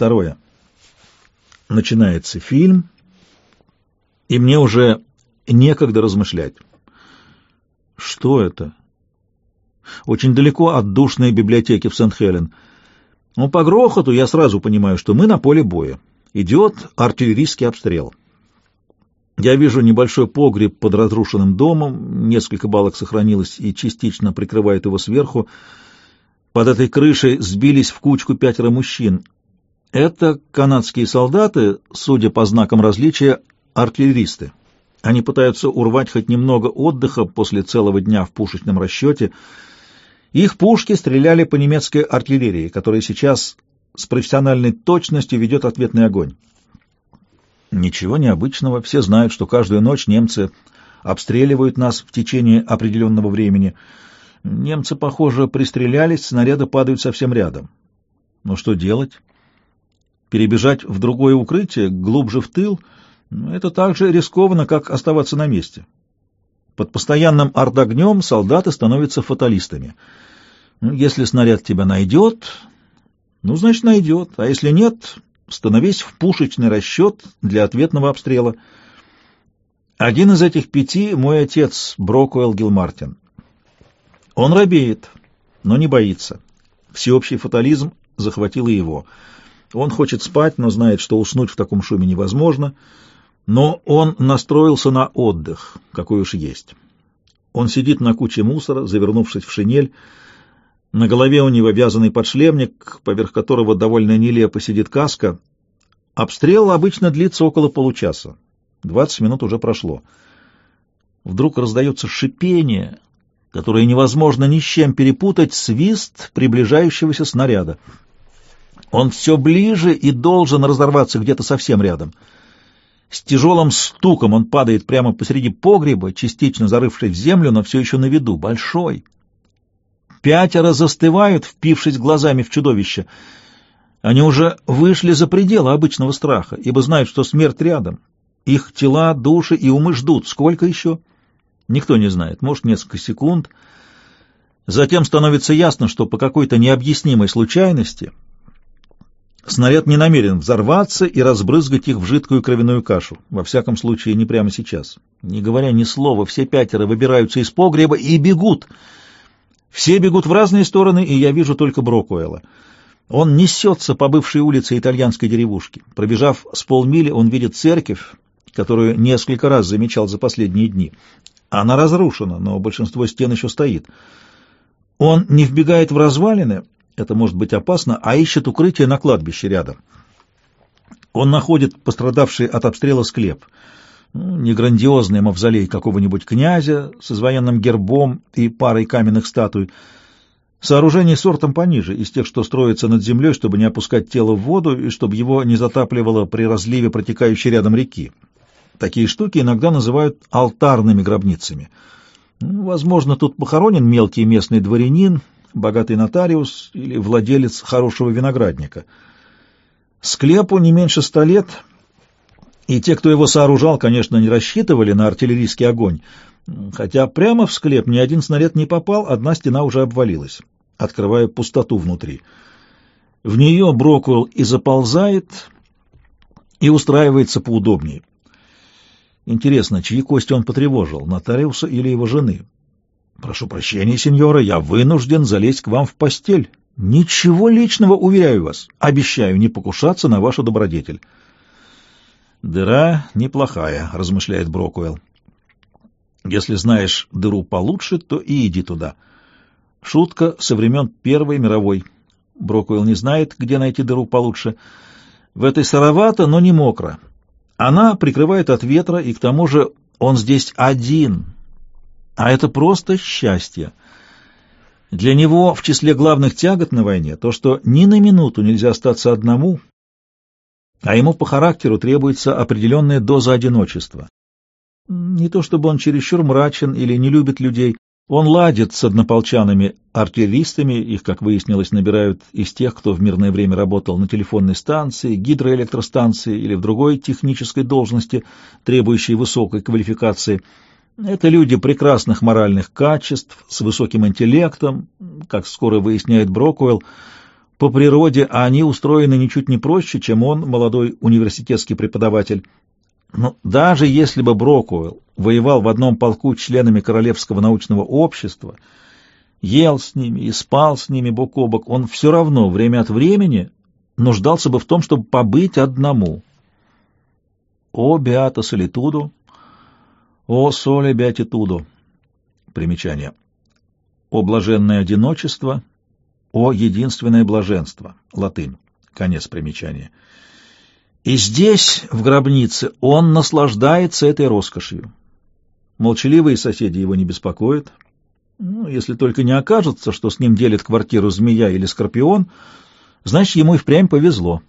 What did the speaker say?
Второе. Начинается фильм, и мне уже некогда размышлять. Что это? Очень далеко от душной библиотеки в Сент-Хелен. Но по грохоту я сразу понимаю, что мы на поле боя. Идет артиллерийский обстрел. Я вижу небольшой погреб под разрушенным домом, несколько балок сохранилось и частично прикрывает его сверху. Под этой крышей сбились в кучку пятеро мужчин. Это канадские солдаты, судя по знакам различия, артиллеристы. Они пытаются урвать хоть немного отдыха после целого дня в пушечном расчете. Их пушки стреляли по немецкой артиллерии, которая сейчас с профессиональной точностью ведет ответный огонь. Ничего необычного, все знают, что каждую ночь немцы обстреливают нас в течение определенного времени. Немцы, похоже, пристрелялись, снаряды падают совсем рядом. Но что делать? Перебежать в другое укрытие, глубже в тыл — это так же рискованно, как оставаться на месте. Под постоянным артогнем солдаты становятся фаталистами. Ну, если снаряд тебя найдет, ну, значит, найдет, а если нет, становись в пушечный расчет для ответного обстрела. Один из этих пяти — мой отец, Брокуэлл Гилмартин. Он робеет, но не боится. Всеобщий фатализм захватил и его. Он хочет спать, но знает, что уснуть в таком шуме невозможно — но он настроился на отдых, какой уж есть. Он сидит на куче мусора, завернувшись в шинель. На голове у него вязаный подшлемник, поверх которого довольно нелепо сидит каска. Обстрел обычно длится около получаса. Двадцать минут уже прошло. Вдруг раздается шипение, которое невозможно ни с чем перепутать, свист приближающегося снаряда. Он все ближе и должен разорваться где-то совсем рядом — с тяжелым стуком он падает прямо посреди погреба, частично зарывшись в землю, но все еще на виду, большой. Пятеро застывают, впившись глазами в чудовище. Они уже вышли за пределы обычного страха, ибо знают, что смерть рядом. Их тела, души и умы ждут. Сколько еще? Никто не знает. Может, несколько секунд. Затем становится ясно, что по какой-то необъяснимой случайности Снаряд не намерен взорваться и разбрызгать их в жидкую кровяную кашу. Во всяком случае, не прямо сейчас. Не говоря ни слова, все пятеро выбираются из погреба и бегут. Все бегут в разные стороны, и я вижу только Брокуэлла. Он несется по бывшей улице итальянской деревушки. Пробежав с полмили, он видит церковь, которую несколько раз замечал за последние дни. Она разрушена, но большинство стен еще стоит. Он не вбегает в развалины, это может быть опасно, а ищет укрытие на кладбище рядом. Он находит пострадавший от обстрела склеп. Ну, не грандиозный мавзолей какого-нибудь князя с военным гербом и парой каменных статуй. Сооружение сортом пониже, из тех, что строятся над землей, чтобы не опускать тело в воду и чтобы его не затапливало при разливе протекающей рядом реки. Такие штуки иногда называют алтарными гробницами. Ну, возможно, тут похоронен мелкий местный дворянин, богатый нотариус или владелец хорошего виноградника. Склепу не меньше ста лет, и те, кто его сооружал, конечно, не рассчитывали на артиллерийский огонь, хотя прямо в склеп ни один снаряд не попал, одна стена уже обвалилась, открывая пустоту внутри. В нее Броквелл и заползает, и устраивается поудобнее. Интересно, чьи кости он потревожил, нотариуса или его жены? Прошу прощения, сеньора, я вынужден залезть к вам в постель. Ничего личного, уверяю вас. Обещаю не покушаться на вашу добродетель. Дыра неплохая, размышляет Брокуэлл. Если знаешь дыру получше, то и иди туда. Шутка со времен Первой мировой. Брокуэлл не знает, где найти дыру получше. В этой сыровато, но не мокро. Она прикрывает от ветра, и к тому же он здесь один, а это просто счастье. Для него в числе главных тягот на войне то, что ни на минуту нельзя остаться одному, а ему по характеру требуется определенная доза одиночества. Не то чтобы он чересчур мрачен или не любит людей, он ладит с однополчанами, артиллеристами, их, как выяснилось, набирают из тех, кто в мирное время работал на телефонной станции, гидроэлектростанции или в другой технической должности, требующей высокой квалификации – это люди прекрасных моральных качеств, с высоким интеллектом, как скоро выясняет Брокуэлл. По природе они устроены ничуть не проще, чем он, молодой университетский преподаватель. Но даже если бы Брокуэлл воевал в одном полку членами Королевского научного общества, ел с ними и спал с ними бок о бок, он все равно время от времени нуждался бы в том, чтобы побыть одному. «О, беата солитудо! О, соле беатитудо!» Примечание. «О, блаженное одиночество! О, единственное блаженство!» Латынь. Конец примечания. И здесь, в гробнице, он наслаждается этой роскошью. Молчаливые соседи его не беспокоят. Ну, если только не окажется, что с ним делит квартиру змея или скорпион, значит, ему и впрямь повезло.